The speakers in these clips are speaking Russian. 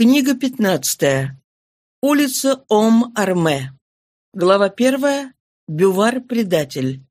Книга пятнадцатая. Улица Ом-Арме. Глава первая. Бювар-предатель.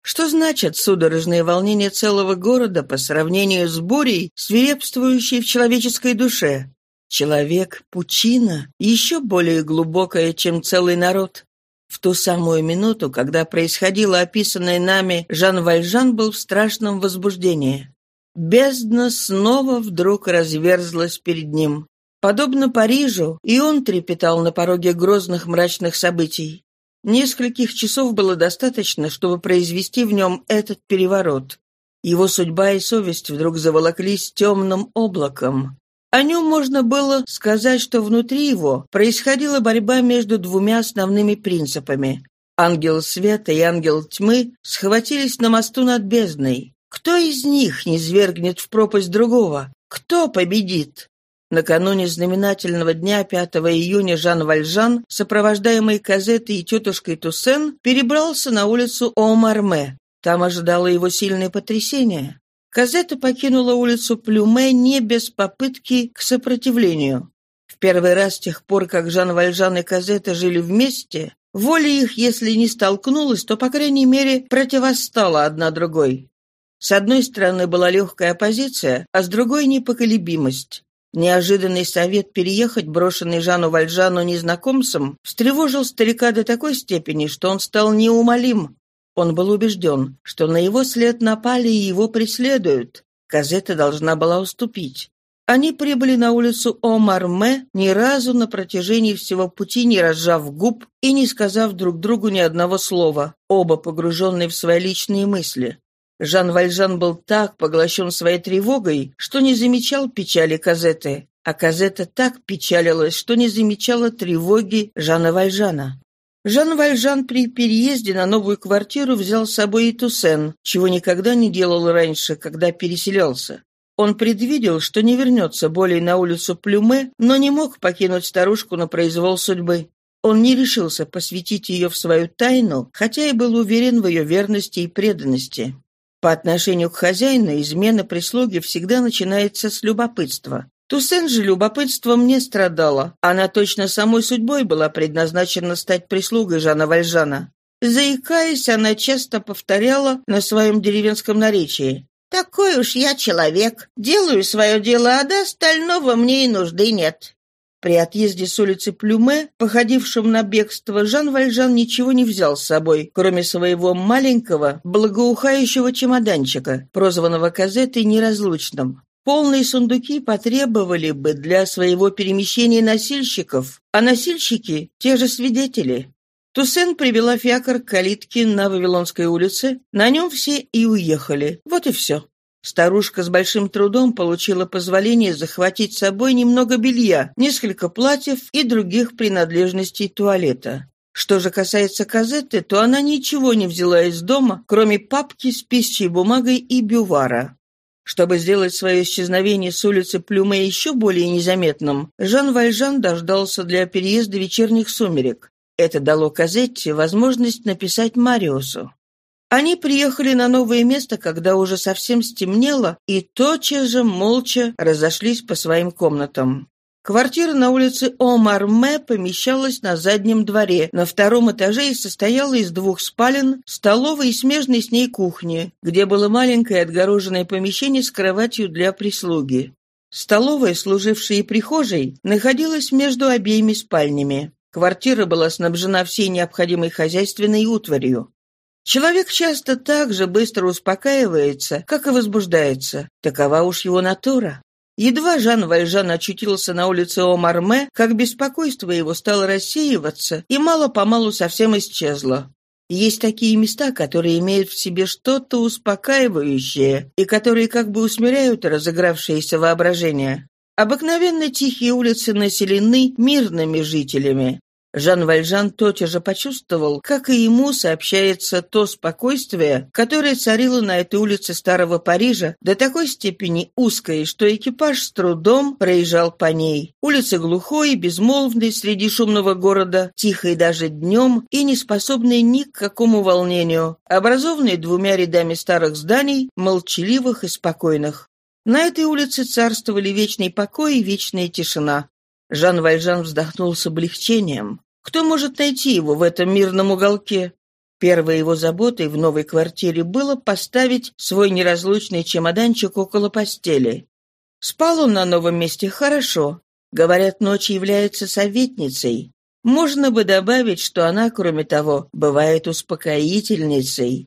Что значит судорожные волнения целого города по сравнению с бурей, свирепствующей в человеческой душе? Человек — пучина, еще более глубокая, чем целый народ. В ту самую минуту, когда происходило описанное нами, Жан Вальжан был в страшном возбуждении. Бездна снова вдруг разверзлась перед ним. Подобно Парижу, и он трепетал на пороге грозных мрачных событий. Нескольких часов было достаточно, чтобы произвести в нем этот переворот. Его судьба и совесть вдруг заволоклись темным облаком. О нем можно было сказать, что внутри его происходила борьба между двумя основными принципами. Ангел света и ангел тьмы схватились на мосту над бездной. Кто из них не свергнет в пропасть другого? Кто победит? Накануне знаменательного дня 5 июня Жан Вальжан, сопровождаемый Казетой и тетушкой Туссен, перебрался на улицу Омарме. Там ожидало его сильное потрясение. Казета покинула улицу Плюме не без попытки к сопротивлению. В первый раз с тех пор, как Жан Вальжан и Казета жили вместе, воля их, если не столкнулась, то, по крайней мере, противостала одна другой. С одной стороны была легкая оппозиция, а с другой — непоколебимость. Неожиданный совет переехать, брошенный Жану Вальжану незнакомцем, встревожил старика до такой степени, что он стал неумолим. Он был убежден, что на его след напали и его преследуют. Казета должна была уступить. Они прибыли на улицу Омарме, ни разу на протяжении всего пути не разжав губ и не сказав друг другу ни одного слова, оба погруженные в свои личные мысли. Жан Вальжан был так поглощен своей тревогой, что не замечал печали Казеты, а Казета так печалилась, что не замечала тревоги Жана Вальжана. Жан Вальжан при переезде на новую квартиру взял с собой и Туссен, чего никогда не делал раньше, когда переселялся. Он предвидел, что не вернется более на улицу Плюме, но не мог покинуть старушку на произвол судьбы. Он не решился посвятить ее в свою тайну, хотя и был уверен в ее верности и преданности. По отношению к хозяину измена прислуги всегда начинается с любопытства. Туссен же любопытством не страдала. Она точно самой судьбой была предназначена стать прислугой Жана Вальжана. Заикаясь, она часто повторяла на своем деревенском наречии. «Такой уж я человек. Делаю свое дело, а до остального мне и нужды нет. При отъезде с улицы Плюме, походившем на бегство, Жан Вальжан ничего не взял с собой, кроме своего маленького, благоухающего чемоданчика, прозванного Казетой неразлучным. Полные сундуки потребовали бы для своего перемещения носильщиков, а носильщики — те же свидетели. Туссен привела фиакр к калитке на Вавилонской улице, на нем все и уехали. Вот и все. Старушка с большим трудом получила позволение захватить с собой немного белья, несколько платьев и других принадлежностей туалета. Что же касается Казетты, то она ничего не взяла из дома, кроме папки с пищей бумагой и бювара. Чтобы сделать свое исчезновение с улицы Плюме еще более незаметным, Жан Вальжан дождался для переезда вечерних сумерек. Это дало Казетте возможность написать Мариусу. Они приехали на новое место, когда уже совсем стемнело, и тотчас же молча разошлись по своим комнатам. Квартира на улице Омарме помещалась на заднем дворе, на втором этаже и состояла из двух спален, столовой и смежной с ней кухни, где было маленькое отгороженное помещение с кроватью для прислуги. Столовая, служившая и прихожей, находилась между обеими спальнями. Квартира была снабжена всей необходимой хозяйственной утварью. Человек часто так же быстро успокаивается, как и возбуждается. Такова уж его натура. Едва Жан Вальжан очутился на улице Омарме, как беспокойство его стало рассеиваться и мало-помалу совсем исчезло. Есть такие места, которые имеют в себе что-то успокаивающее и которые как бы усмиряют разыгравшееся воображение. Обыкновенно тихие улицы населены мирными жителями, Жан Вальжан тотчас же почувствовал, как и ему сообщается то спокойствие, которое царило на этой улице Старого Парижа до такой степени узкой, что экипаж с трудом проезжал по ней. Улица глухой, безмолвной среди шумного города, тихой даже днем и не способной ни к какому волнению, образованной двумя рядами старых зданий, молчаливых и спокойных. На этой улице царствовали вечный покой и вечная тишина. Жан Вальжан вздохнул с облегчением. Кто может найти его в этом мирном уголке? Первой его заботой в новой квартире было поставить свой неразлучный чемоданчик около постели. Спал он на новом месте хорошо. Говорят, ночь является советницей. Можно бы добавить, что она, кроме того, бывает успокоительницей.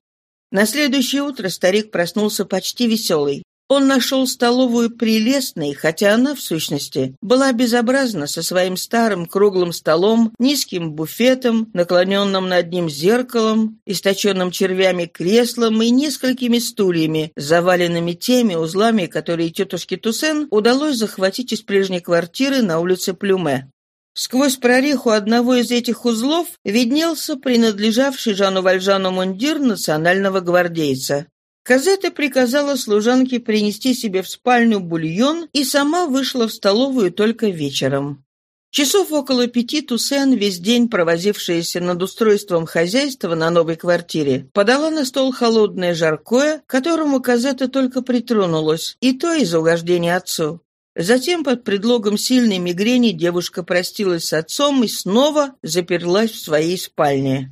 На следующее утро старик проснулся почти веселый. Он нашел столовую прелестной, хотя она, в сущности, была безобразна со своим старым круглым столом, низким буфетом, наклоненным над ним зеркалом, источенным червями креслом и несколькими стульями, заваленными теми узлами, которые тетушке Туссен удалось захватить из прежней квартиры на улице Плюме. Сквозь прореху одного из этих узлов виднелся принадлежавший Жану Вальжану мундир национального гвардейца. Казета приказала служанке принести себе в спальню бульон и сама вышла в столовую только вечером. Часов около пяти Туссен, весь день провозившаяся над устройством хозяйства на новой квартире, подала на стол холодное жаркое, которому Казета только притронулась, и то из угождения отцу. Затем под предлогом сильной мигрени девушка простилась с отцом и снова заперлась в своей спальне.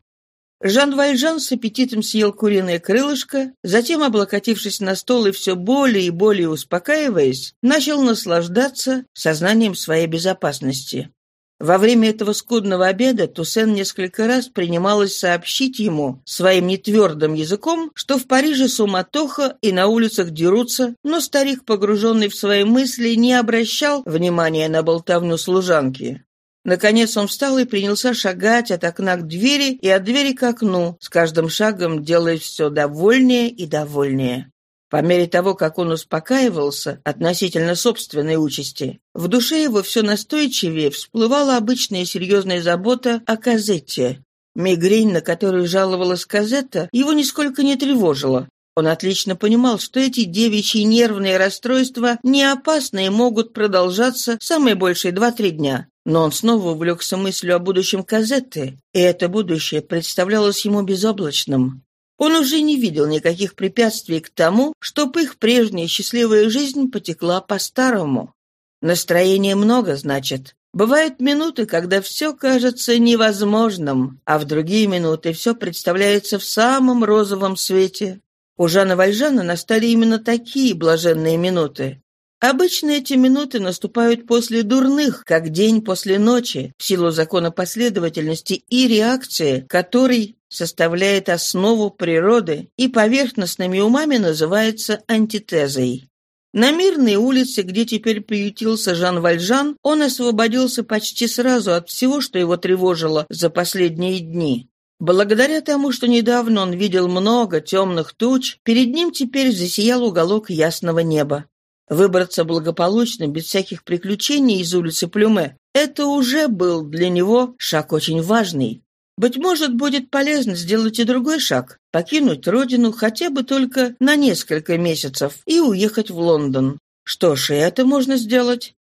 Жан Вальжан с аппетитом съел куриное крылышко, затем, облокотившись на стол и все более и более успокаиваясь, начал наслаждаться сознанием своей безопасности. Во время этого скудного обеда Туссен несколько раз принималась сообщить ему своим нетвердым языком, что в Париже суматоха и на улицах дерутся, но старик, погруженный в свои мысли, не обращал внимания на болтовню служанки. Наконец он встал и принялся шагать от окна к двери и от двери к окну, с каждым шагом делая все довольнее и довольнее. По мере того, как он успокаивался относительно собственной участи, в душе его все настойчивее всплывала обычная серьезная забота о Казетте. Мигрень, на которую жаловалась Казетта, его нисколько не тревожила. Он отлично понимал, что эти девичьи нервные расстройства не опасны и могут продолжаться самые большие два-три дня. Но он снова увлекся мыслью о будущем Казетты, и это будущее представлялось ему безоблачным. Он уже не видел никаких препятствий к тому, чтобы их прежняя счастливая жизнь потекла по-старому. Настроение много, значит. Бывают минуты, когда все кажется невозможным, а в другие минуты все представляется в самом розовом свете. У Жана Вальжана настали именно такие блаженные минуты. Обычно эти минуты наступают после дурных, как день после ночи, в силу закона последовательности и реакции, который составляет основу природы и поверхностными умами называется антитезой. На мирной улице, где теперь приютился Жан Вальжан, он освободился почти сразу от всего, что его тревожило за последние дни. Благодаря тому, что недавно он видел много темных туч, перед ним теперь засиял уголок ясного неба. Выбраться благополучно, без всяких приключений из улицы Плюме – это уже был для него шаг очень важный. Быть может, будет полезно сделать и другой шаг – покинуть родину хотя бы только на несколько месяцев и уехать в Лондон. Что ж, и это можно сделать.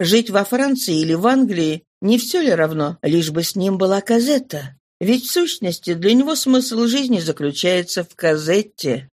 Жить во Франции или в Англии не все ли равно, лишь бы с ним была Казетта? Ведь в сущности для него смысл жизни заключается в Казетте.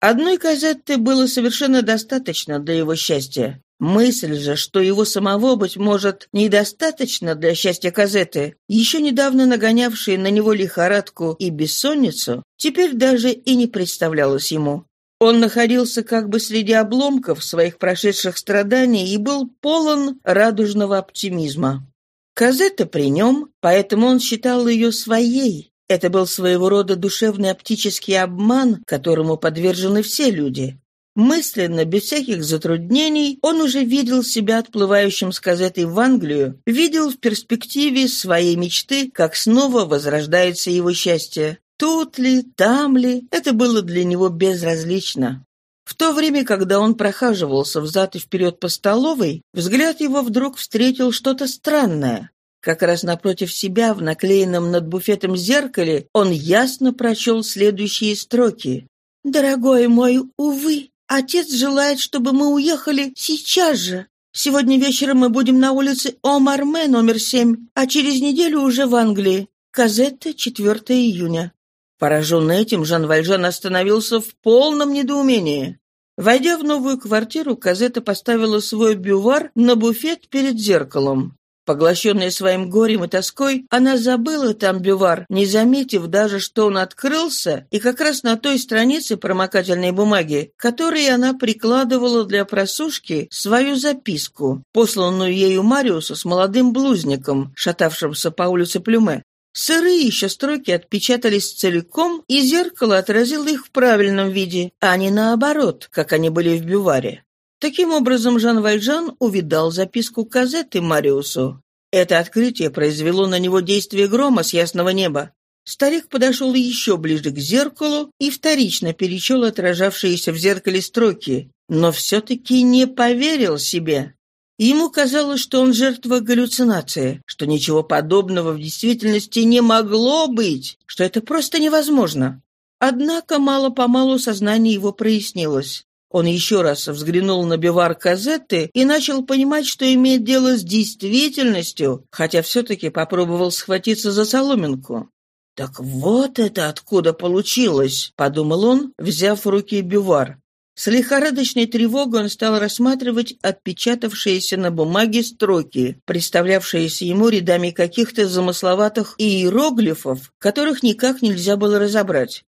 Одной Казетты было совершенно достаточно для его счастья. Мысль же, что его самого, быть может, недостаточно для счастья Казеты, еще недавно нагонявшая на него лихорадку и бессонницу, теперь даже и не представлялась ему. Он находился как бы среди обломков своих прошедших страданий и был полон радужного оптимизма. Казетта при нем, поэтому он считал ее своей. Это был своего рода душевный оптический обман, которому подвержены все люди. Мысленно, без всяких затруднений, он уже видел себя отплывающим с Казетой в Англию, видел в перспективе своей мечты, как снова возрождается его счастье. Тут ли, там ли, это было для него безразлично. В то время, когда он прохаживался взад и вперед по столовой, взгляд его вдруг встретил что-то странное. Как раз напротив себя, в наклеенном над буфетом зеркале, он ясно прочел следующие строки. «Дорогой мой, увы, Отец желает, чтобы мы уехали сейчас же. Сегодня вечером мы будем на улице Омарме, номер семь, а через неделю уже в Англии. Казетта, 4 июня». Пораженный этим, Жан Вальжан остановился в полном недоумении. Войдя в новую квартиру, Казета поставила свой бювар на буфет перед зеркалом. Поглощенная своим горем и тоской, она забыла там бювар, не заметив даже, что он открылся, и как раз на той странице промокательной бумаги, которой она прикладывала для просушки свою записку, посланную ею Мариусу с молодым блузником, шатавшимся по улице Плюме. Сырые еще строки отпечатались целиком, и зеркало отразило их в правильном виде, а не наоборот, как они были в бюваре. Таким образом, Жан Вальжан увидал записку Казеты Мариусу. Это открытие произвело на него действие грома с ясного неба. Старик подошел еще ближе к зеркалу и вторично перечел отражавшиеся в зеркале строки, но все-таки не поверил себе. Ему казалось, что он жертва галлюцинации, что ничего подобного в действительности не могло быть, что это просто невозможно. Однако мало-помалу сознание его прояснилось. Он еще раз взглянул на бивар Казетты и начал понимать, что имеет дело с действительностью, хотя все-таки попробовал схватиться за соломинку. «Так вот это откуда получилось», — подумал он, взяв в руки бивар. С лихорадочной тревогой он стал рассматривать отпечатавшиеся на бумаге строки, представлявшиеся ему рядами каких-то замысловатых иероглифов, которых никак нельзя было разобрать.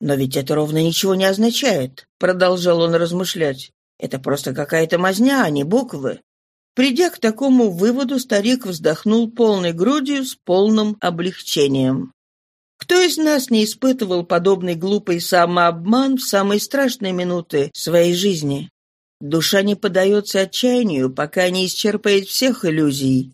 «Но ведь это ровно ничего не означает», — продолжал он размышлять. «Это просто какая-то мазня, а не буквы». Придя к такому выводу, старик вздохнул полной грудью с полным облегчением. Кто из нас не испытывал подобный глупый самообман в самые страшные минуты своей жизни? Душа не поддается отчаянию, пока не исчерпает всех иллюзий.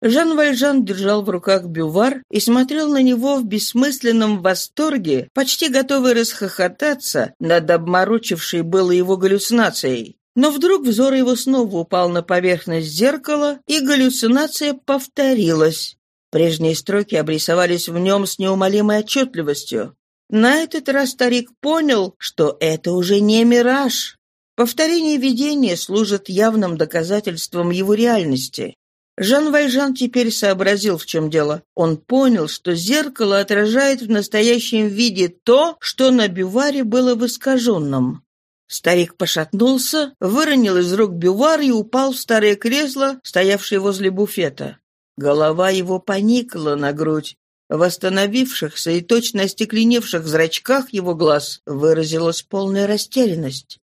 Жан Вальжан держал в руках бювар и смотрел на него в бессмысленном восторге, почти готовый расхохотаться над обморочившей было его галлюцинацией. Но вдруг взор его снова упал на поверхность зеркала, и галлюцинация повторилась. Прежние строки обрисовались в нем с неумолимой отчетливостью. На этот раз старик понял, что это уже не мираж. Повторение видения служит явным доказательством его реальности. Жан Вальжан теперь сообразил, в чем дело. Он понял, что зеркало отражает в настоящем виде то, что на бюваре было в искаженном. Старик пошатнулся, выронил из рук бювар и упал в старое кресло, стоявшее возле буфета. Голова его поникла на грудь. В восстановившихся и точно остекленевших зрачках его глаз выразилась полная растерянность.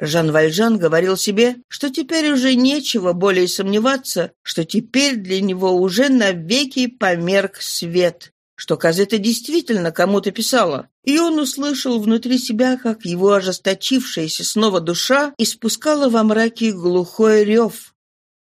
Жан Вальжан говорил себе, что теперь уже нечего более сомневаться, что теперь для него уже навеки померк свет, что Казета действительно кому-то писала. И он услышал внутри себя, как его ожесточившаяся снова душа испускала во мраке глухой рев.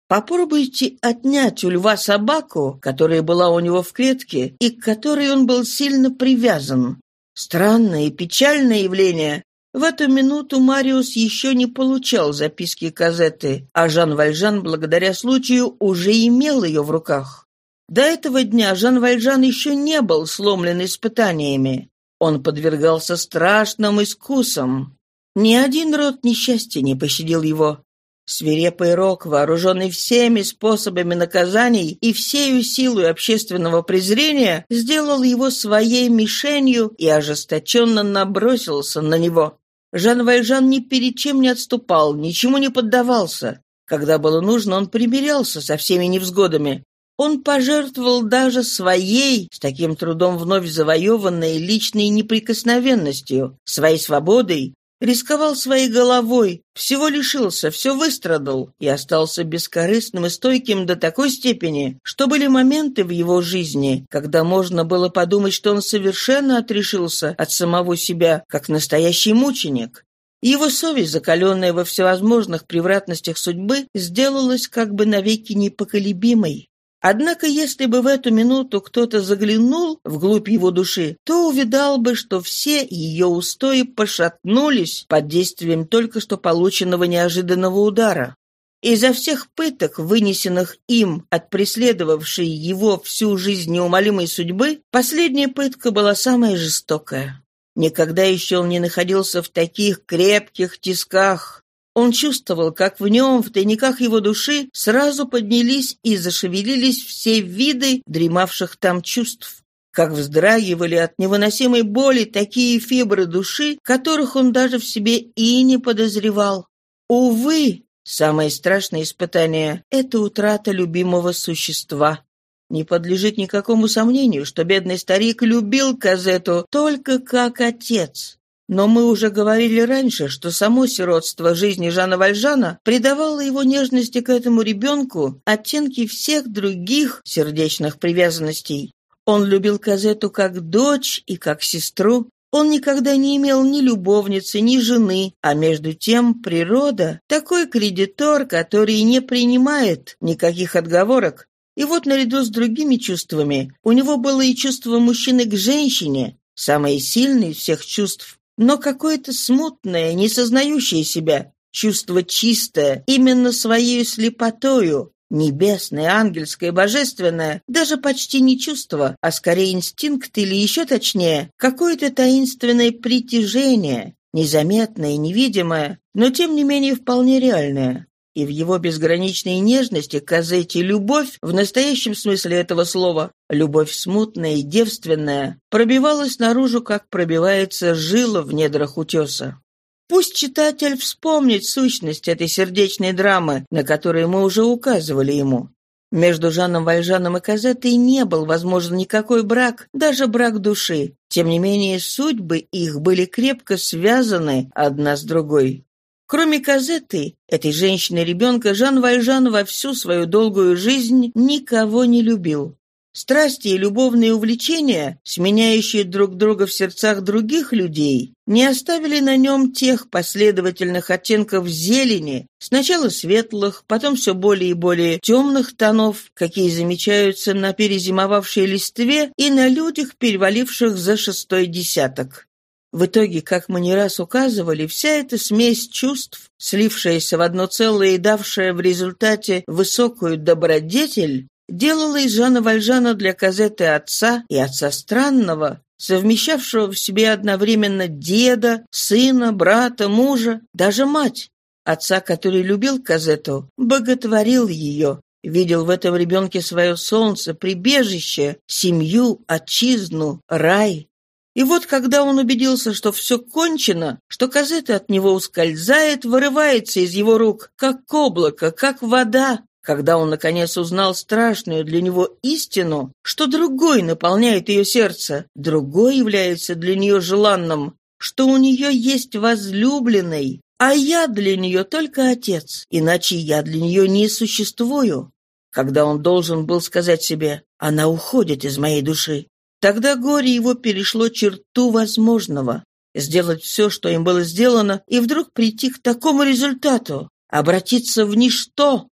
Попробуйте отнять у льва собаку, которая была у него в клетке и к которой он был сильно привязан. Странное и печальное явление, в эту минуту Мариус еще не получал записки Казеты, а Жан Вальжан, благодаря случаю, уже имел ее в руках. До этого дня Жан Вальжан еще не был сломлен испытаниями. Он подвергался страшным искусам. Ни один род несчастья не пощадил его. Свирепый рок, вооруженный всеми способами наказаний и всею силой общественного презрения, сделал его своей мишенью и ожесточенно набросился на него. Жан Вальжан ни перед чем не отступал, ничему не поддавался. Когда было нужно, он примирялся со всеми невзгодами. Он пожертвовал даже своей, с таким трудом вновь завоеванной личной неприкосновенностью, своей свободой, рисковал своей головой, всего лишился, все выстрадал и остался бескорыстным и стойким до такой степени, что были моменты в его жизни, когда можно было подумать, что он совершенно отрешился от самого себя, как настоящий мученик. Его совесть, закаленная во всевозможных превратностях судьбы, сделалась как бы навеки непоколебимой. Однако, если бы в эту минуту кто-то заглянул вглубь его души, то увидал бы, что все ее устои пошатнулись под действием только что полученного неожиданного удара. Изо всех пыток, вынесенных им от преследовавшей его всю жизнь неумолимой судьбы, последняя пытка была самая жестокая. Никогда еще он не находился в таких крепких тисках, он чувствовал, как в нем, в тайниках его души, сразу поднялись и зашевелились все виды дремавших там чувств. как вздрагивали от невыносимой боли такие фибры души, которых он даже в себе и не подозревал. Увы, самое страшное испытание — это утрата любимого существа. Не подлежит никакому сомнению, что бедный старик любил Казету только как отец. Но мы уже говорили раньше, что само сиротство жизни Жана Вальжана придавало его нежности к этому ребенку оттенки всех других сердечных привязанностей. Он любил Казету как дочь и как сестру. Он никогда не имел ни любовницы, ни жены, а между тем природа — такой кредитор, который не принимает никаких отговорок. И вот наряду с другими чувствами у него было и чувство мужчины к женщине, самое сильное из всех чувств, но какое-то смутное, не сознающее себя, чувство чистое, именно своей слепотою, Небесное, ангельское, божественное, даже почти не чувство, а скорее инстинкт или еще точнее, какое-то таинственное притяжение, незаметное, невидимое, но тем не менее вполне реальное. И в его безграничной нежности к Казете любовь, в настоящем смысле этого слова, любовь смутная и девственная, пробивалась наружу, как пробивается жила в недрах утеса. Пусть читатель вспомнит сущность этой сердечной драмы, на которую мы уже указывали ему. Между Жаном Вальжаном и Казетой не был возможен никакой брак, даже брак души. Тем не менее, судьбы их были крепко связаны одна с другой. Кроме Казеты, этой женщины-ребенка, Жан Вальжан во всю свою долгую жизнь никого не любил. Страсти и любовные увлечения, сменяющие друг друга в сердцах других людей, не оставили на нем тех последовательных оттенков зелени, сначала светлых, потом все более и более темных тонов, какие замечаются на перезимовавшей листве и на людях, переваливших за шестой десяток. В итоге, как мы не раз указывали, вся эта смесь чувств, слившаяся в одно целое и давшая в результате высокую добродетель, делала из Жана Вальжана для Казеты отца и отца странного, совмещавшего в себе одновременно деда, сына, брата, мужа, даже мать. Отца, который любил Казету, боготворил ее, видел в этом ребенке свое солнце, прибежище, семью, отчизну, рай. И вот когда он убедился, что все кончено, что Казета от него ускользает, вырывается из его рук, как облако, как вода, когда он, наконец, узнал страшную для него истину, что другой наполняет ее сердце, другой является для нее желанным, что у нее есть возлюбленный, а я для нее только отец, иначе я для нее не существую. Когда он должен был сказать себе «она уходит из моей души», тогда горе его перешло черту возможного. Сделать все, что им было сделано, и вдруг прийти к такому результату, обратиться в ничто,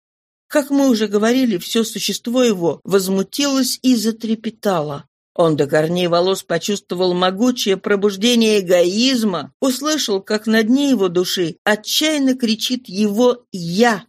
как мы уже говорили, все существо его возмутилось и затрепетало. Он до корней волос почувствовал могучее пробуждение эгоизма, услышал, как на дне его души отчаянно кричит его «Я».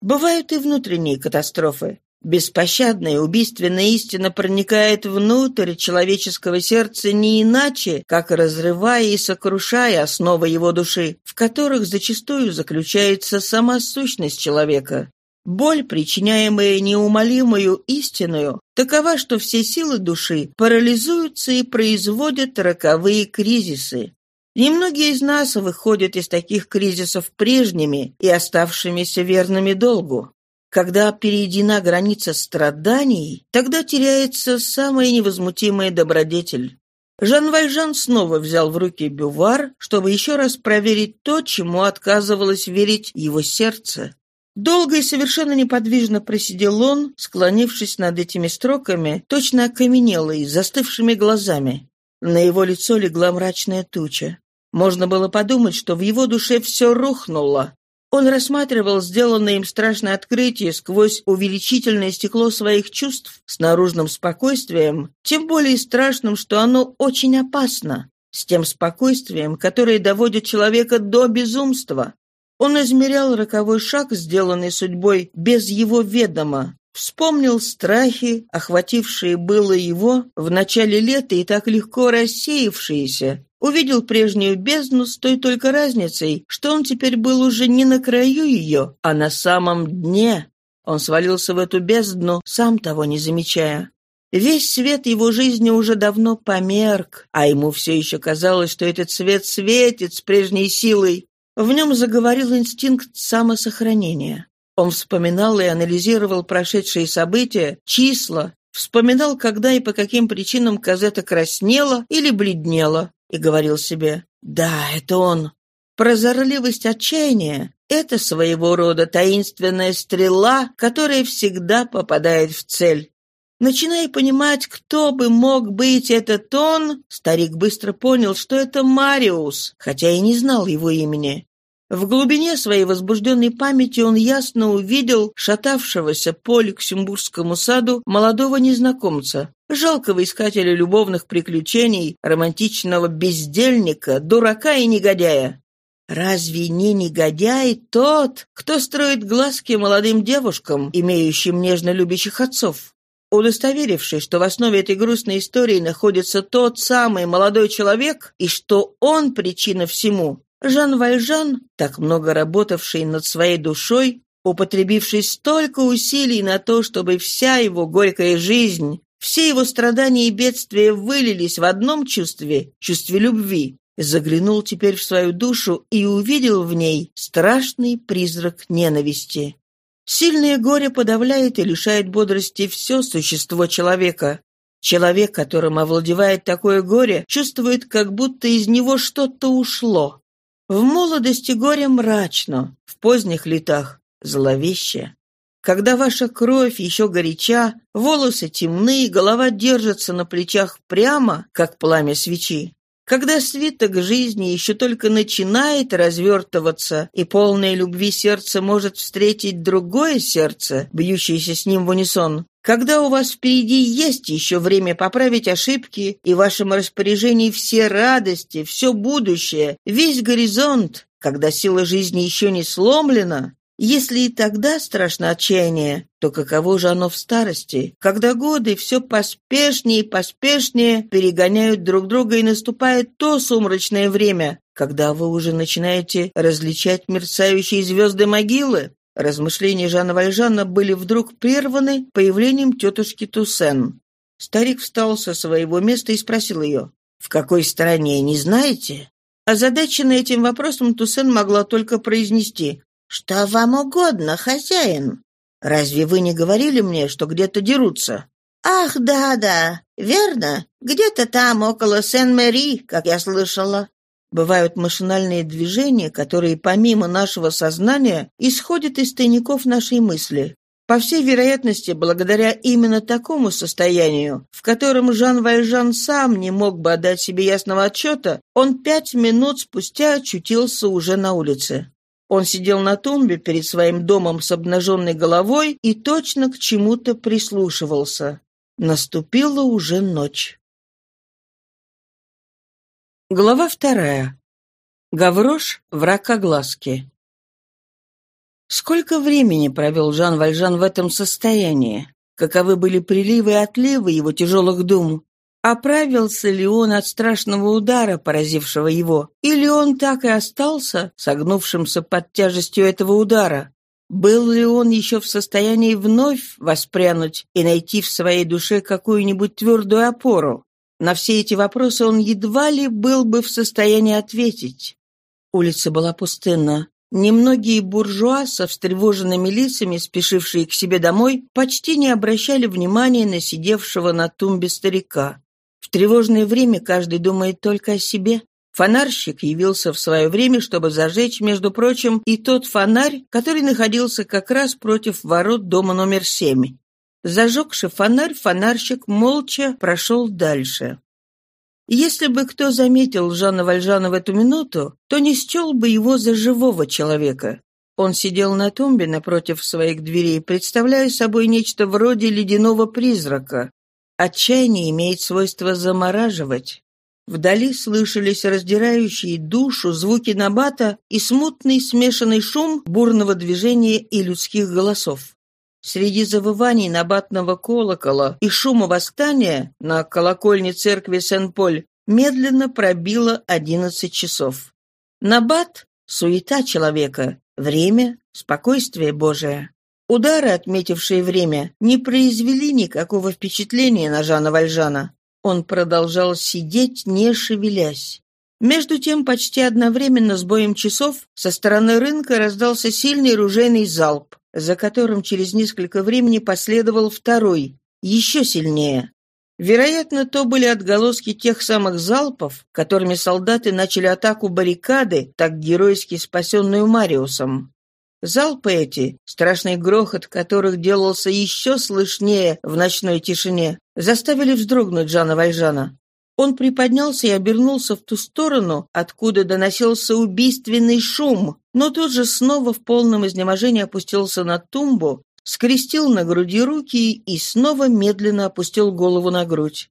Бывают и внутренние катастрофы. Беспощадная убийственная истина проникает внутрь человеческого сердца не иначе, как разрывая и сокрушая основы его души, в которых зачастую заключается сама сущность человека. Боль, причиняемая неумолимую истиною, такова, что все силы души парализуются и производят роковые кризисы. Немногие из нас выходят из таких кризисов прежними и оставшимися верными долгу. Когда перейдена граница страданий, тогда теряется самая невозмутимая добродетель. Жан Вальжан снова взял в руки бювар, чтобы еще раз проверить то, чему отказывалось верить его сердце. Долго и совершенно неподвижно просидел он, склонившись над этими строками, точно окаменелый, застывшими глазами. На его лицо легла мрачная туча. Можно было подумать, что в его душе все рухнуло. Он рассматривал сделанное им страшное открытие сквозь увеличительное стекло своих чувств с наружным спокойствием, тем более страшным, что оно очень опасно, с тем спокойствием, которое доводит человека до безумства. Он измерял роковой шаг, сделанный судьбой без его ведома, Вспомнил страхи, охватившие было его в начале лета и так легко рассеявшиеся. Увидел прежнюю бездну с той только разницей, что он теперь был уже не на краю ее, а на самом дне. Он свалился в эту бездну, сам того не замечая. Весь свет его жизни уже давно померк, а ему все еще казалось, что этот свет светит с прежней силой. В нем заговорил инстинкт самосохранения. Он вспоминал и анализировал прошедшие события, числа, вспоминал, когда и по каким причинам Казета краснела или бледнела, и говорил себе «Да, это он». Прозорливость отчаяния — это своего рода таинственная стрела, которая всегда попадает в цель. Начиная понимать, кто бы мог быть этот он, старик быстро понял, что это Мариус, хотя и не знал его имени. В глубине своей возбужденной памяти он ясно увидел шатавшегося по Люксембургскому саду молодого незнакомца, жалкого искателя любовных приключений, романтичного бездельника, дурака и негодяя. Разве не негодяй тот, кто строит глазки молодым девушкам, имеющим нежно любящих отцов? Удостоверившись, что в основе этой грустной истории находится тот самый молодой человек и что он причина всему, Жан Вальжан, так много работавший над своей душой, употребивший столько усилий на то, чтобы вся его горькая жизнь, все его страдания и бедствия вылились в одном чувстве, чувстве любви, заглянул теперь в свою душу и увидел в ней страшный призрак ненависти. Сильное горе подавляет и лишает бодрости все существо человека. Человек, которым овладевает такое горе, чувствует, как будто из него что-то ушло. В молодости горе мрачно, в поздних летах зловеще. Когда ваша кровь еще горяча, волосы темны, голова держится на плечах прямо, как пламя свечи, когда свиток жизни еще только начинает развертываться, и полное любви сердце может встретить другое сердце, бьющееся с ним в унисон, когда у вас впереди есть еще время поправить ошибки, и в вашем распоряжении все радости, все будущее, весь горизонт, когда сила жизни еще не сломлена, если и тогда страшно отчаяние, то каково же оно в старости, когда годы все поспешнее и поспешнее перегоняют друг друга и наступает то сумрачное время, когда вы уже начинаете различать мерцающие звезды могилы? Размышления Жана Вальжана были вдруг прерваны появлением тетушки Туссен. Старик встал со своего места и спросил ее, «В какой стране, не знаете?» Озадаченная этим вопросом, Туссен могла только произнести «Что вам угодно, хозяин? Разве вы не говорили мне, что где-то дерутся?» «Ах, да-да, верно. Где-то там, около Сен-Мэри, как я слышала». Бывают машинальные движения, которые помимо нашего сознания исходят из тайников нашей мысли. По всей вероятности, благодаря именно такому состоянию, в котором Жан Вальжан сам не мог бы отдать себе ясного отчета, он пять минут спустя очутился уже на улице. Он сидел на тумбе перед своим домом с обнаженной головой и точно к чему-то прислушивался. Наступила уже ночь. Глава вторая. Гаврош в ракоглазке. Сколько времени провел Жан Вальжан в этом состоянии? Каковы были приливы и отливы его тяжелых дум? Оправился ли он от страшного удара, поразившего его, или он так и остался, согнувшимся под тяжестью этого удара? Был ли он еще в состоянии вновь воспрянуть и найти в своей душе какую-нибудь твердую опору? На все эти вопросы он едва ли был бы в состоянии ответить. Улица была пустынна. Немногие буржуа со встревоженными лицами, спешившие к себе домой, почти не обращали внимания на сидевшего на тумбе старика. В тревожное время каждый думает только о себе. Фонарщик явился в свое время, чтобы зажечь, между прочим, и тот фонарь, который находился как раз против ворот дома номер семь. Зажегший фонарь, фонарщик молча прошел дальше. Если бы кто заметил Жана Вальжана в эту минуту, то не счел бы его за живого человека. Он сидел на тумбе напротив своих дверей, представляя собой нечто вроде ледяного призрака, Отчаяние имеет свойство замораживать. Вдали слышались раздирающие душу звуки набата и смутный смешанный шум бурного движения и людских голосов. Среди завываний набатного колокола и шума восстания на колокольне церкви Сен-Поль медленно пробило одиннадцать часов. Набат — суета человека, время — спокойствие Божие. Удары, отметившие время, не произвели никакого впечатления на Жана Вальжана. Он продолжал сидеть, не шевелясь. Между тем, почти одновременно с боем часов со стороны рынка раздался сильный ружейный залп, за которым через несколько времени последовал второй, еще сильнее. Вероятно, то были отголоски тех самых залпов, которыми солдаты начали атаку баррикады, так геройски спасенную Мариусом. Залпы эти, страшный грохот которых делался еще слышнее в ночной тишине, заставили вздрогнуть Жана Вальжана. Он приподнялся и обернулся в ту сторону, откуда доносился убийственный шум, но тут же снова в полном изнеможении опустился на тумбу, скрестил на груди руки и снова медленно опустил голову на грудь.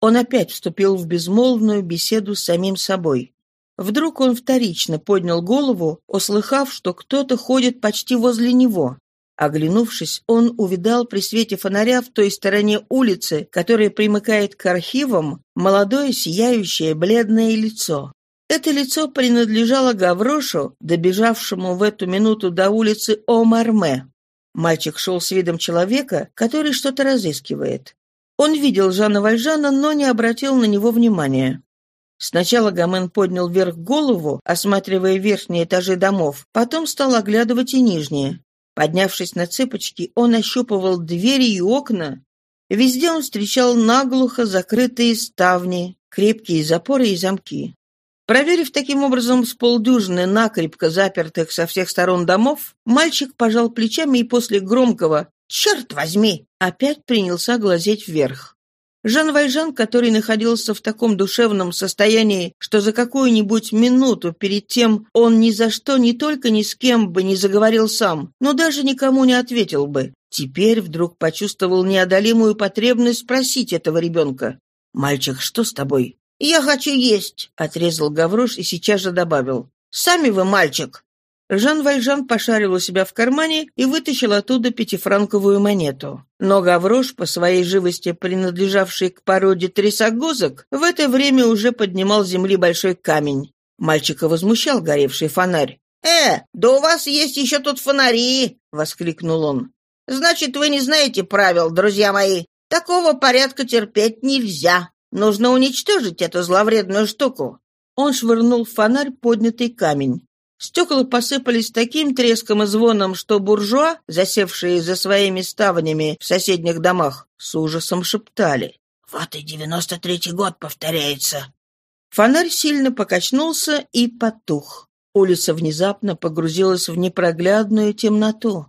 Он опять вступил в безмолвную беседу с самим собой. Вдруг он вторично поднял голову, услыхав, что кто-то ходит почти возле него. Оглянувшись, он увидал при свете фонаря в той стороне улицы, которая примыкает к архивам, молодое сияющее бледное лицо. Это лицо принадлежало Гаврошу, добежавшему в эту минуту до улицы Омарме. Мальчик шел с видом человека, который что-то разыскивает. Он видел Жана Вальжана, но не обратил на него внимания. Сначала Гомен поднял вверх голову, осматривая верхние этажи домов, потом стал оглядывать и нижние. Поднявшись на цыпочки, он ощупывал двери и окна. Везде он встречал наглухо закрытые ставни, крепкие запоры и замки. Проверив таким образом с полдюжины накрепко запертых со всех сторон домов, мальчик пожал плечами и после громкого «Черт возьми!» опять принялся глазеть вверх. Жан Вайжан, который находился в таком душевном состоянии, что за какую-нибудь минуту перед тем он ни за что не только ни с кем бы не заговорил сам, но даже никому не ответил бы, теперь вдруг почувствовал неодолимую потребность спросить этого ребенка. «Мальчик, что с тобой?» «Я хочу есть», — отрезал Гаврош и сейчас же добавил. «Сами вы мальчик». Жан Вальжан пошарил у себя в кармане и вытащил оттуда пятифранковую монету. Но Гаврош, по своей живости принадлежавший к породе трясогузок, в это время уже поднимал с земли большой камень. Мальчика возмущал горевший фонарь. «Э, да у вас есть еще тут фонари!» — воскликнул он. «Значит, вы не знаете правил, друзья мои. Такого порядка терпеть нельзя. Нужно уничтожить эту зловредную штуку». Он швырнул в фонарь поднятый камень. Стекла посыпались таким треском и звоном, что буржуа, засевшие за своими ставнями в соседних домах, с ужасом шептали. «Вот и девяносто третий год повторяется». Фонарь сильно покачнулся и потух. Улица внезапно погрузилась в непроглядную темноту.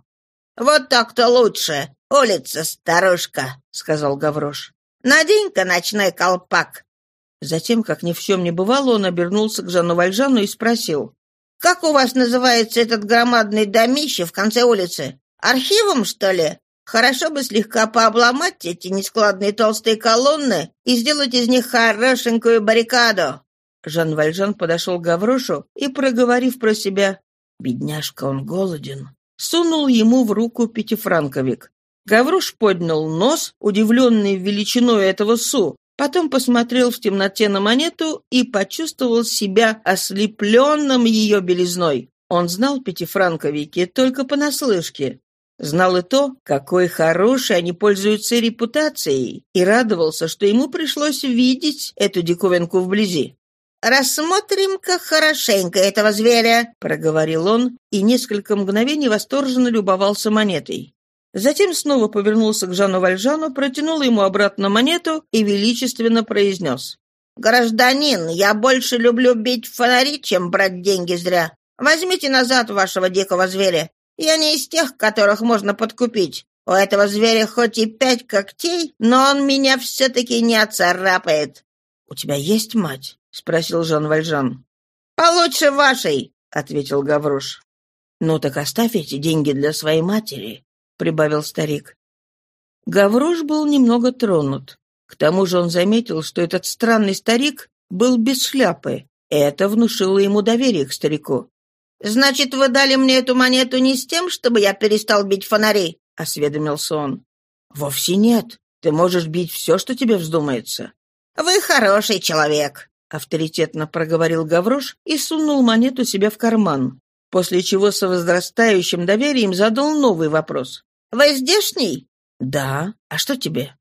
«Вот так-то лучше. Улица, старушка», — сказал Гаврош. «Надень-ка ночной колпак». Затем, как ни в чем не бывало, он обернулся к Жанну Вальжану и спросил. Как у вас называется этот громадный домище в конце улицы? Архивом, что ли? Хорошо бы слегка пообломать эти нескладные толстые колонны и сделать из них хорошенькую баррикаду». Жан Вальжан подошел к Гаврошу и, проговорив про себя «Бедняжка, он голоден», сунул ему в руку пятифранковик. Гаврош поднял нос, удивленный величиной этого су, Потом посмотрел в темноте на монету и почувствовал себя ослепленным ее белизной. Он знал пятифранковики только понаслышке. Знал и то, какой хорошей они пользуются репутацией, и радовался, что ему пришлось видеть эту диковинку вблизи. «Рассмотрим-ка хорошенько этого зверя», — проговорил он, и несколько мгновений восторженно любовался монетой. Затем снова повернулся к Жану Вальжану, протянул ему обратно монету и величественно произнес. «Гражданин, я больше люблю бить фонари, чем брать деньги зря. Возьмите назад вашего дикого зверя. Я не из тех, которых можно подкупить. У этого зверя хоть и пять когтей, но он меня все-таки не оцарапает». «У тебя есть мать?» — спросил Жан Вальжан. «Получше вашей», — ответил Гаврош. «Ну так оставь эти деньги для своей матери. — прибавил старик. Гаврош был немного тронут. К тому же он заметил, что этот странный старик был без шляпы. Это внушило ему доверие к старику. «Значит, вы дали мне эту монету не с тем, чтобы я перестал бить фонари?» — осведомился он. «Вовсе нет. Ты можешь бить все, что тебе вздумается». «Вы хороший человек», — авторитетно проговорил Гаврош и сунул монету себе в карман после чего со возрастающим доверием задал новый вопрос. Вы здешний?» «Да. А что тебе?»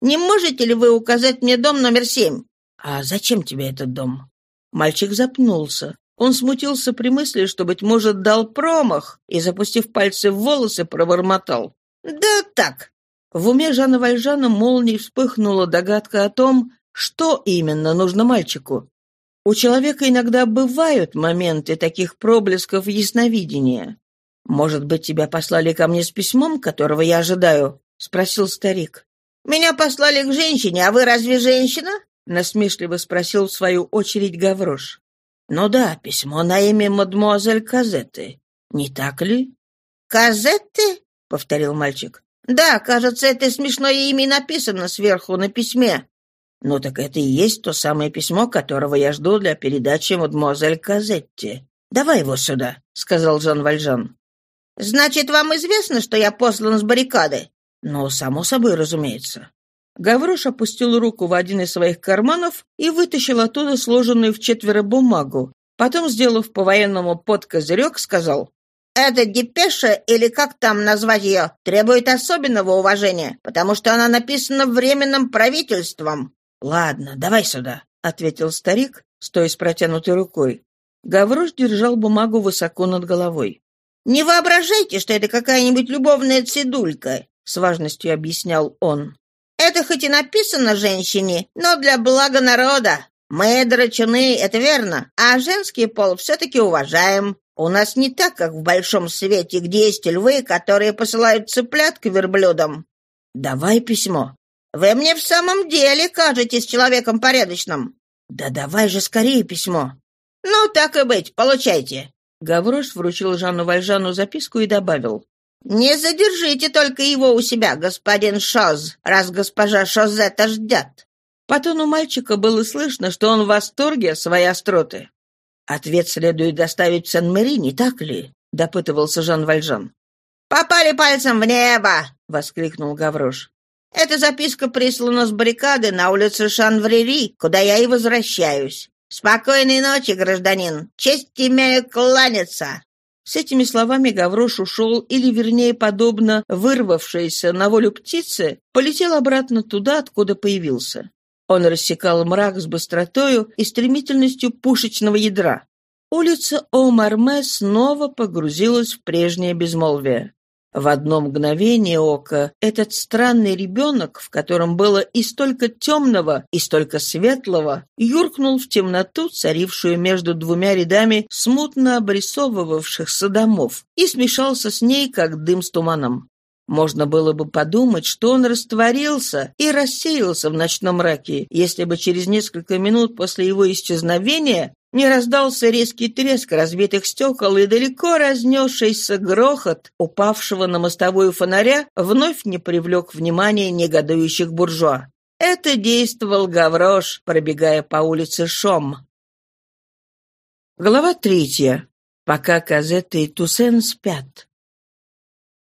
«Не можете ли вы указать мне дом номер семь?» «А зачем тебе этот дом?» Мальчик запнулся. Он смутился при мысли, что, быть может, дал промах, и, запустив пальцы в волосы, пробормотал. «Да так». В уме Жана Вальжана молнией вспыхнула догадка о том, что именно нужно мальчику. У человека иногда бывают моменты таких проблесков ясновидения. «Может быть, тебя послали ко мне с письмом, которого я ожидаю?» — спросил старик. «Меня послали к женщине, а вы разве женщина?» — насмешливо спросил в свою очередь Гаврош. «Ну да, письмо на имя мадемуазель Казетты. Не так ли?» «Казетты?» — повторил мальчик. «Да, кажется, это смешное имя написано сверху на письме». «Ну так это и есть то самое письмо, которого я жду для передачи мадемуазель Казетти. Давай его сюда», — сказал Жан Вальжан. «Значит, вам известно, что я послан с баррикады?» «Ну, само собой, разумеется». Гаврош опустил руку в один из своих карманов и вытащил оттуда сложенную в четверо бумагу. Потом, сделав по-военному под козырек, сказал, «Эта депеша, или как там назвать ее, требует особенного уважения, потому что она написана временным правительством». «Ладно, давай сюда», — ответил старик, стоя с протянутой рукой. Гаврош держал бумагу высоко над головой. «Не воображайте, что это какая-нибудь любовная цедулька», — с важностью объяснял он. «Это хоть и написано женщине, но для блага народа. Мы драчуны, это верно, а женский пол все-таки уважаем. У нас не так, как в большом свете, где есть львы, которые посылают цыплят к верблюдам». «Давай письмо». «Вы мне в самом деле кажетесь человеком порядочным». «Да давай же скорее письмо». «Ну, так и быть, получайте». Гаврош вручил Жанну Вальжану записку и добавил. «Не задержите только его у себя, господин Шоз, раз госпожа Шозетта ждет». По тону мальчика было слышно, что он в восторге от своей остроты. «Ответ следует доставить в Сен-Мэри, не так ли?» — допытывался Жан Вальжан. «Попали пальцем в небо!» — воскликнул Гаврош. «Эта записка прислана с баррикады на улице Шанврери, куда я и возвращаюсь. «Спокойной ночи, гражданин! Честь имею кланяться!» С этими словами Гаврош ушел, или, вернее, подобно вырвавшейся на волю птице, полетел обратно туда, откуда появился. Он рассекал мрак с быстротою и стремительностью пушечного ядра. Улица Омарме снова погрузилась в прежнее безмолвие. В одно мгновение ока этот странный ребенок, в котором было и столько темного, и столько светлого, юркнул в темноту, царившую между двумя рядами смутно обрисовывавшихся домов, и смешался с ней, как дым с туманом. Можно было бы подумать, что он растворился и рассеялся в ночном мраке, если бы через несколько минут после его исчезновения не раздался резкий треск разбитых стекол и далеко разнесшийся грохот упавшего на мостовую фонаря вновь не привлек внимания негодующих буржуа. Это действовал Гаврош, пробегая по улице Шом. Глава третья. Пока Казетта и Туссен спят.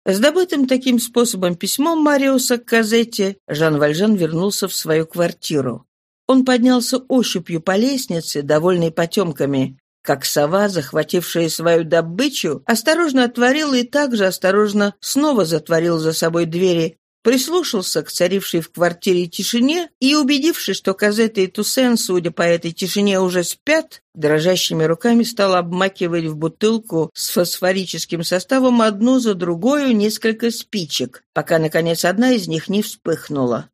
С добытым таким способом письмом Мариуса к Казетте Жан Вальжан вернулся в свою квартиру. Он поднялся ощупью по лестнице, довольный потемками. Как сова, захватившая свою добычу, осторожно отворил и также осторожно снова затворил за собой двери, прислушался к царившей в квартире тишине и, убедившись, что Казетта и Туссен, судя по этой тишине, уже спят, дрожащими руками стал обмакивать в бутылку с фосфорическим составом одну за другую несколько спичек, пока, наконец, одна из них не вспыхнула.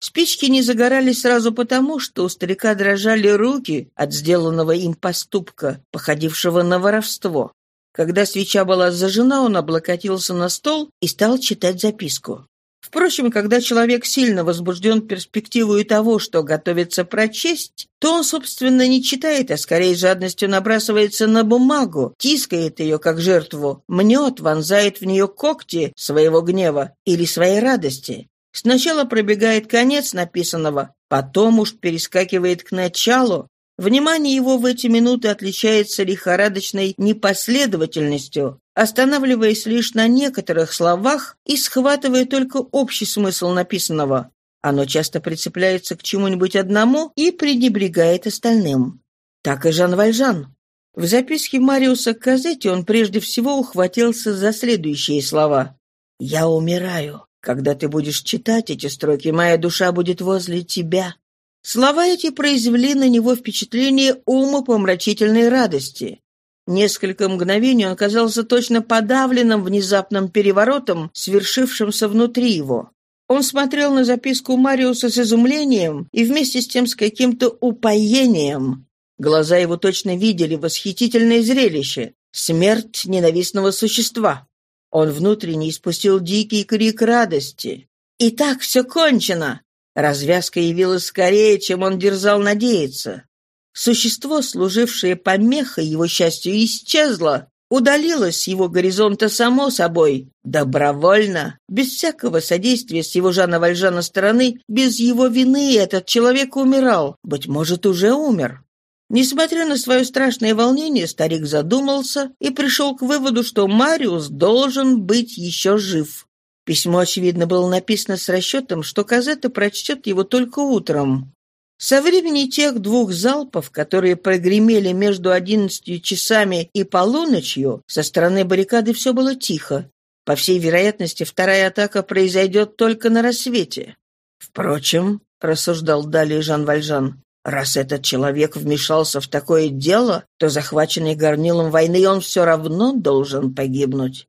Спички не загорались сразу потому, что у старика дрожали руки от сделанного им поступка, походившего на воровство. Когда свеча была зажжена, он облокотился на стол и стал читать записку. Впрочем, когда человек сильно возбужден перспективой того, что готовится прочесть, то он, собственно, не читает, а скорее жадностью набрасывается на бумагу, тискает ее как жертву, мнет, вонзает в нее когти своего гнева или своей радости. Сначала пробегает конец написанного, потом уж перескакивает к началу. Внимание его в эти минуты отличается лихорадочной непоследовательностью, останавливаясь лишь на некоторых словах и схватывая только общий смысл написанного. Оно часто прицепляется к чему-нибудь одному и пренебрегает остальным. Так и Жан Вальжан. В записке Мариуса к Казете он прежде всего ухватился за следующие слова. «Я умираю. Когда ты будешь читать эти строки, моя душа будет возле тебя». Слова эти произвели на него впечатление умопомрачительной радости. Несколько мгновений он казался точно подавленным внезапным переворотом, свершившимся внутри его. Он смотрел на записку Мариуса с изумлением и вместе с тем с каким-то упоением. Глаза его точно видели восхитительное зрелище — смерть ненавистного существа. Он внутренне испустил дикий крик радости. «И так все кончено!» Развязка явилась скорее, чем он дерзал надеяться. Существо, служившее помехой его счастью, исчезло, удалилось с его горизонта само собой, добровольно, без всякого содействия с его Жана Вальжана стороны, без его вины этот человек умирал, быть может, уже умер. Несмотря на свое страшное волнение, старик задумался и пришел к выводу, что Мариус должен быть еще жив. Письмо, очевидно, было написано с расчетом, что Казетта прочтет его только утром. Со времени тех двух залпов, которые прогремели между одиннадцатью часами и полуночью, со стороны баррикады все было тихо. По всей вероятности, вторая атака произойдет только на рассвете. Впрочем, рассуждал далее Жан Вальжан, раз этот человек вмешался в такое дело, то захваченный горнилом войны он все равно должен погибнуть.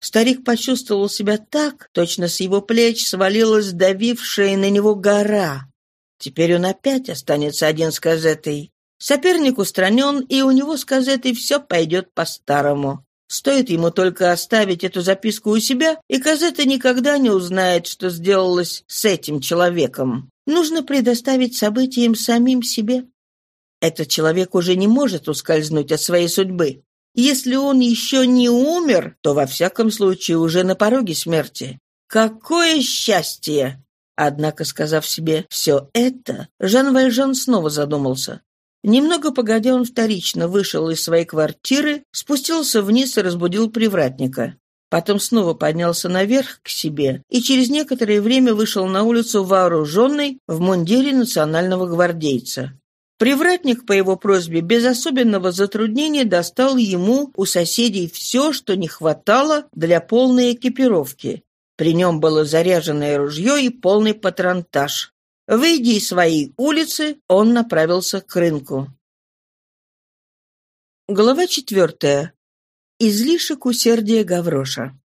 Старик почувствовал себя так, точно с его плеч свалилась давившая на него гора. Теперь он опять останется один с Казетой. Соперник устранен, и у него с Казетой все пойдет по-старому. Стоит ему только оставить эту записку у себя, и Казета никогда не узнает, что сделалось с этим человеком. Нужно предоставить событиям самим себе. Этот человек уже не может ускользнуть от своей судьбы. Если он еще не умер, то во всяком случае уже на пороге смерти. Какое счастье! Однако, сказав себе «все это», Жан Вальжан снова задумался. Немного погодя, он вторично вышел из своей квартиры, спустился вниз и разбудил привратника. Потом снова поднялся наверх к себе и через некоторое время вышел на улицу вооруженный в мундире национального гвардейца. Привратник по его просьбе без особенного затруднения достал ему у соседей все, что не хватало для полной экипировки. При нем было заряженное ружье и полный патронтаж. Выйдя из своей улицы, он направился к рынку. Глава четвертая. Излишек усердия Гавроша.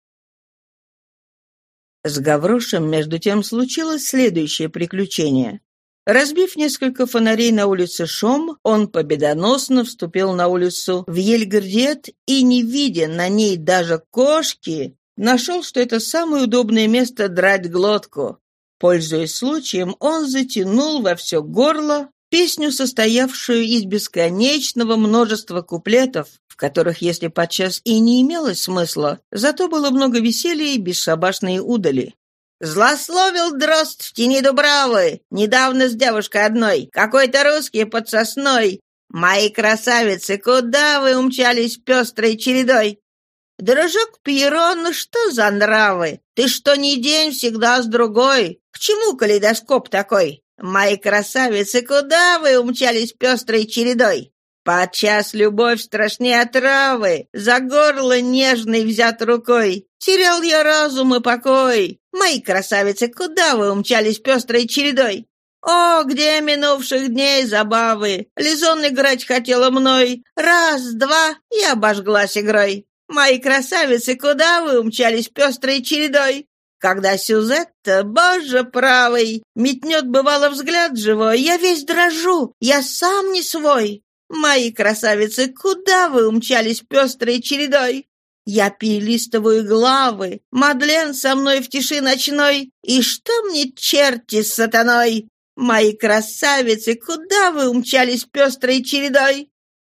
С Гаврошем, между тем, случилось следующее приключение. Разбив несколько фонарей на улице Шом, он победоносно вступил на улицу в Ельгардет и, не видя на ней даже кошки, Нашел, что это самое удобное место драть глотку. Пользуясь случаем, он затянул во все горло песню, состоявшую из бесконечного множества куплетов, в которых, если подчас и не имелось смысла, зато было много веселья и бесшабашные удали. «Злословил дрозд в тени Дубравы, недавно с девушкой одной, какой-то русский под сосной. Мои красавицы, куда вы умчались пестрой чередой? «Дружок Пьеро, ну что за нравы? Ты что ни день всегда с другой? К чему калейдоскоп такой? Мои красавицы, куда вы умчались пестрой чередой? Подчас любовь страшнее отравы, за горло нежный взят рукой. Терял я разум и покой. Мои красавицы, куда вы умчались пестрой чередой? О, где минувших дней забавы? Лизон играть хотела мной. Раз, два, и обожглась игрой. Мои красавицы, куда вы умчались пестрой чередой? Когда Сюзетта, боже правый, метнет бывало взгляд живой, я весь дрожу, я сам не свой. Мои красавицы, куда вы умчались пестрой чередой? Я перелистываю главы, Мадлен со мной в тиши ночной, и что мне черти с сатаной? Мои красавицы, куда вы умчались пестрой чередой?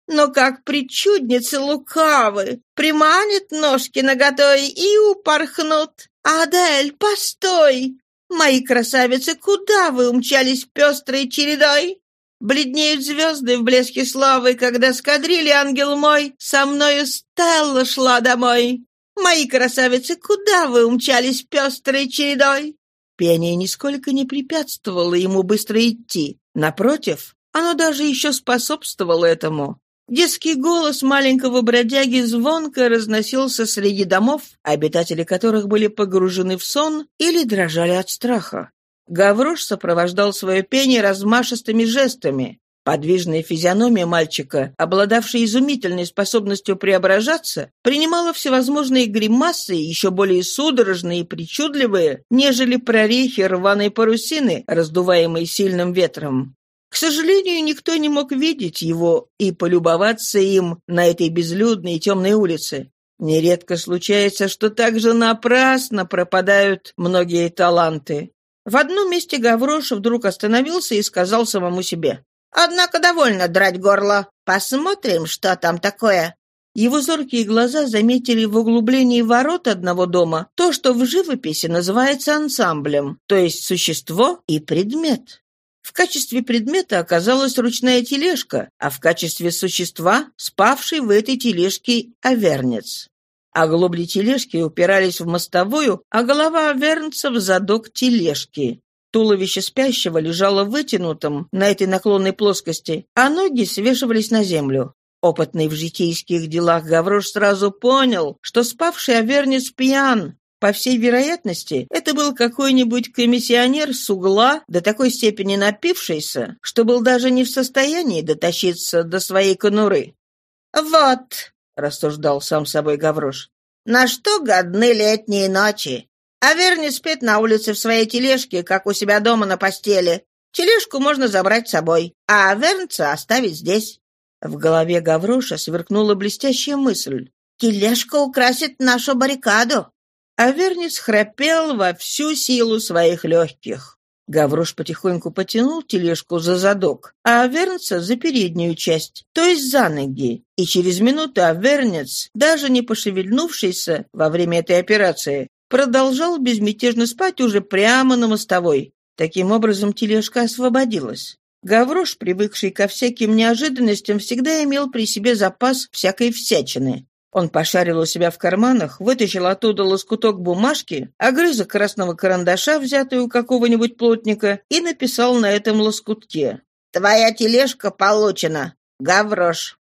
но как причудницы лукавы, приманит ножки наготой и упорхнут. «Адель, постой! Мои красавицы, куда вы умчались пестрой чередой?» Бледнеют звезды в блеске славы, когда скадрили ангел мой, со мною Стелла шла домой. Мои красавицы, куда вы умчались пестрой чередой? Пение нисколько не препятствовало ему быстро идти. Напротив, оно даже еще способствовало этому. Детский голос маленького бродяги звонко разносился среди домов, обитатели которых были погружены в сон или дрожали от страха. Гаврош сопровождал свое пение размашистыми жестами. Подвижная физиономия мальчика, обладавшая изумительной способностью преображаться, принимала всевозможные гримасы, еще более судорожные и причудливые, нежели прорехи рваной парусины, раздуваемой сильным ветром. К сожалению, никто не мог видеть его и полюбоваться им на этой безлюдной и темной улице. Нередко случается, что также напрасно пропадают многие таланты. В одном месте Гаврош вдруг остановился и сказал самому себе. Однако довольно драть горло. Посмотрим, что там такое». Его зоркие глаза заметили в углублении ворот одного дома то, что в живописи называется ансамблем, то есть существо и предмет. В качестве предмета оказалась ручная тележка, а в качестве существа — спавший в этой тележке овернец. Оглобли тележки упирались в мостовую, а голова овернца в задок тележки. Туловище спящего лежало вытянутым на этой наклонной плоскости, а ноги свешивались на землю. Опытный в житейских делах Гаврош сразу понял, что спавший Авернец пьян. По всей вероятности, это был какой-нибудь комиссионер с угла, до такой степени напившийся, что был даже не в состоянии дотащиться до своей конуры. «Вот», — рассуждал сам собой Гаврош, — «на что годны летние ночи? А Верни спит на улице в своей тележке, как у себя дома на постели. Тележку можно забрать с собой, а Вернца оставить здесь». В голове Гавроша сверкнула блестящая мысль. «Тележка украсит нашу баррикаду». А Верниц храпел во всю силу своих легких. Гаврош потихоньку потянул тележку за задок, а Авернца за переднюю часть, то есть за ноги. И через минуту Авернец, даже не пошевельнувшийся во время этой операции, продолжал безмятежно спать уже прямо на мостовой. Таким образом, тележка освободилась. Гаврош, привыкший ко всяким неожиданностям, всегда имел при себе запас всякой всячины. Он пошарил у себя в карманах, вытащил оттуда лоскуток бумажки, огрызок красного карандаша, взятый у какого-нибудь плотника, и написал на этом лоскутке. «Твоя тележка получена. Гаврош».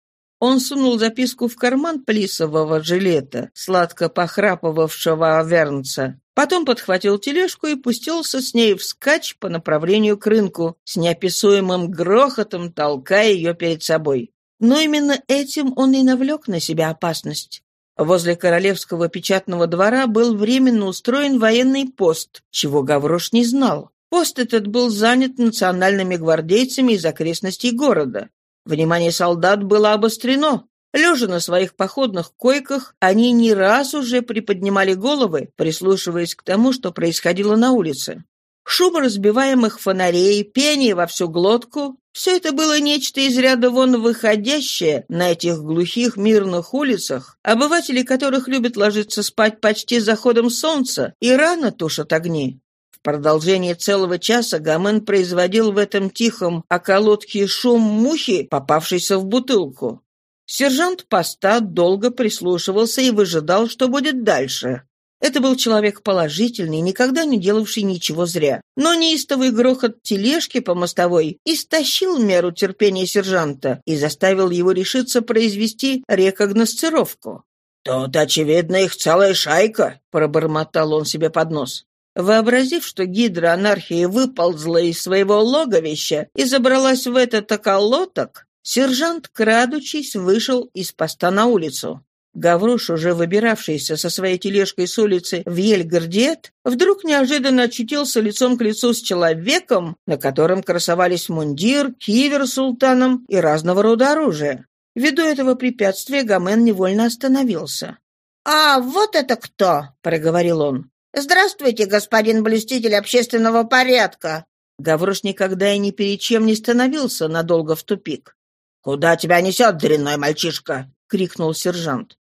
Он сунул записку в карман плисового жилета, сладко похрапывавшего Авернца. Потом подхватил тележку и пустился с ней вскачь по направлению к рынку, с неописуемым грохотом толкая ее перед собой. Но именно этим он и навлек на себя опасность. Возле королевского печатного двора был временно устроен военный пост, чего Гаврош не знал. Пост этот был занят национальными гвардейцами из окрестностей города. Внимание солдат было обострено. Лежа на своих походных койках, они не раз уже приподнимали головы, прислушиваясь к тому, что происходило на улице. Шум разбиваемых фонарей, пение во всю глотку — все это было нечто из ряда вон выходящее на этих глухих мирных улицах, обыватели которых любят ложиться спать почти заходом солнца и рано тушат огни продолжение целого часа Гомен производил в этом тихом околотке шум мухи, попавшейся в бутылку. Сержант поста долго прислушивался и выжидал, что будет дальше. Это был человек положительный, никогда не делавший ничего зря. Но неистовый грохот тележки по мостовой истощил меру терпения сержанта и заставил его решиться произвести рекогносцировку. «Тут, очевидно, их целая шайка», — пробормотал он себе под нос. Вообразив, что гидра анархии выползла из своего логовища и забралась в этот околоток, сержант, крадучись, вышел из поста на улицу. Гаврош, уже выбиравшийся со своей тележкой с улицы в Ельгардиет, вдруг неожиданно очутился лицом к лицу с человеком, на котором красовались мундир, кивер с султаном и разного рода оружие. Ввиду этого препятствия Гомен невольно остановился. «А вот это кто?» — проговорил он. «Здравствуйте, господин блюститель общественного порядка!» Гаврош никогда и ни перед чем не становился надолго в тупик. «Куда тебя несет, дрянной мальчишка?» — крикнул сержант.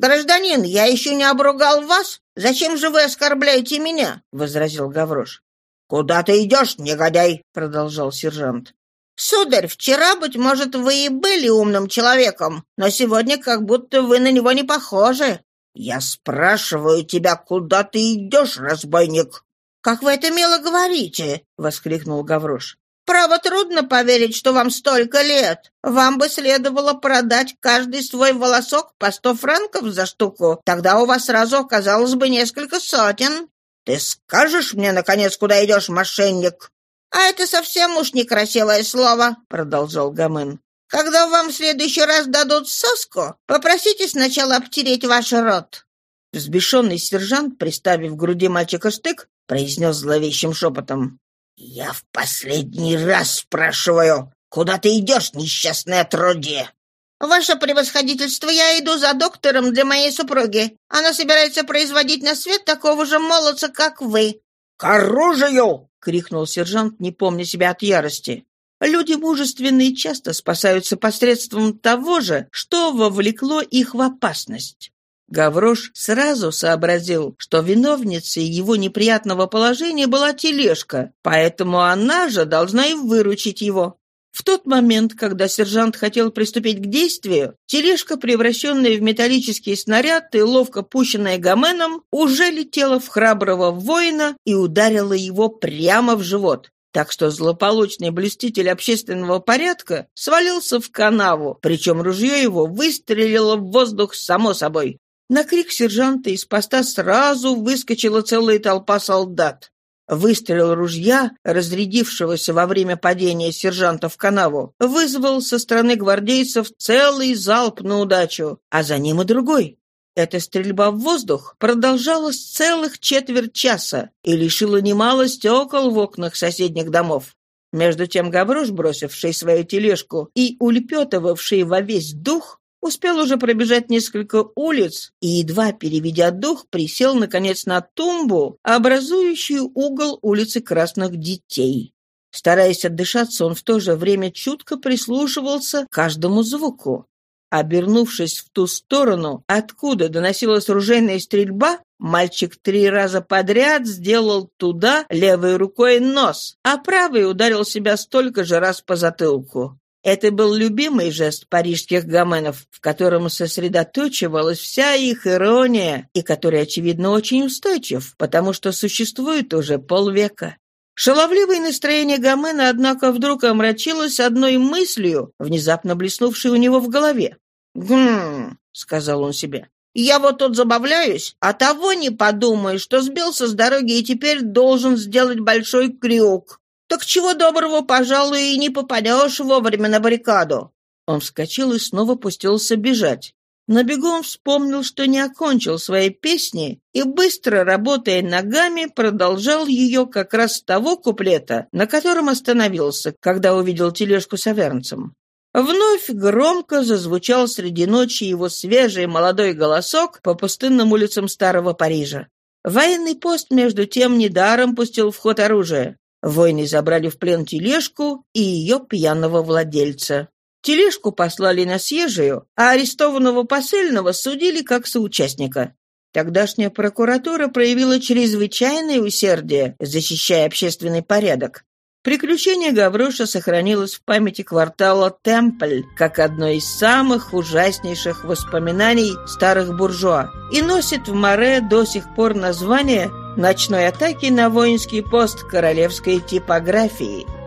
«Гражданин, я еще не обругал вас? Зачем же вы оскорбляете меня?» — возразил Гаврош. «Куда ты идешь, негодяй?» — продолжал сержант. «Сударь, вчера, быть может, вы и были умным человеком, но сегодня как будто вы на него не похожи. «Я спрашиваю тебя, куда ты идешь, разбойник?» «Как вы это мило говорите!» — воскликнул Гаврош. Право, трудно поверить, что вам столько лет. Вам бы следовало продать каждый свой волосок по сто франков за штуку. Тогда у вас сразу оказалось бы несколько сотен. Ты скажешь мне, наконец, куда идешь, мошенник? А это совсем уж некрасивое слово, продолжал Гамын. Когда вам в следующий раз дадут соску, попросите сначала обтереть ваш рот. Взбешенный сержант, приставив к груди мальчика штык, произнес зловещим шепотом. «Я в последний раз спрашиваю, куда ты идешь, несчастное отродье?» «Ваше превосходительство, я иду за доктором для моей супруги. Она собирается производить на свет такого же молодца, как вы». «К оружию!» — крикнул сержант, не помня себя от ярости. Люди мужественные часто спасаются посредством того же, что вовлекло их в опасность. Гаврош сразу сообразил, что виновницей его неприятного положения была тележка, поэтому она же должна и выручить его. В тот момент, когда сержант хотел приступить к действию, тележка, превращенная в металлический снаряд и ловко пущенная Гоменом, уже летела в храброго воина и ударила его прямо в живот. Так что злополучный блюститель общественного порядка свалился в канаву, причем ружье его выстрелило в воздух само собой. На крик сержанта из поста сразу выскочила целая толпа солдат. Выстрел ружья, разрядившегося во время падения сержанта в канаву, вызвал со стороны гвардейцев целый залп на удачу, а за ним и другой. Эта стрельба в воздух продолжалась целых четверть часа и лишила немало стекол в окнах соседних домов. Между тем Гаврош, бросивший свою тележку и улепетывавший во весь дух, Успел уже пробежать несколько улиц и, едва переведя дух, присел, наконец, на тумбу, образующую угол улицы Красных Детей. Стараясь отдышаться, он в то же время чутко прислушивался к каждому звуку. Обернувшись в ту сторону, откуда доносилась ружейная стрельба, мальчик три раза подряд сделал туда левой рукой нос, а правой ударил себя столько же раз по затылку. Это был любимый жест парижских гоменов, в котором сосредоточивалась вся их ирония, и который, очевидно, очень устойчив, потому что существует уже полвека. Шаловливое настроение Гомена, однако, вдруг омрачилось одной мыслью, внезапно блеснувшей у него в голове. «Гм», — сказал он себе, — «я вот тут забавляюсь, а того не подумаю, что сбился с дороги и теперь должен сделать большой крюк. Так чего доброго, пожалуй, и не попадешь вовремя на баррикаду. Он вскочил и снова пустился бежать. На бегу он вспомнил, что не окончил своей песни, и, быстро работая ногами, продолжал ее как раз с того куплета, на котором остановился, когда увидел тележку с авернцем. Вновь громко зазвучал среди ночи его свежий молодой голосок по пустынным улицам старого Парижа. Военный пост, между тем, недаром пустил в ход оружие. Воины забрали в плен тележку и ее пьяного владельца. Тележку послали на съезжую, а арестованного посыльного судили как соучастника. Тогдашняя прокуратура проявила чрезвычайное усердие, защищая общественный порядок. Приключение Гавроша сохранилось в памяти квартала Темпль как одно из самых ужаснейших воспоминаний старых буржуа и носит в Море до сих пор название ночной атаки на воинский пост королевской типографии –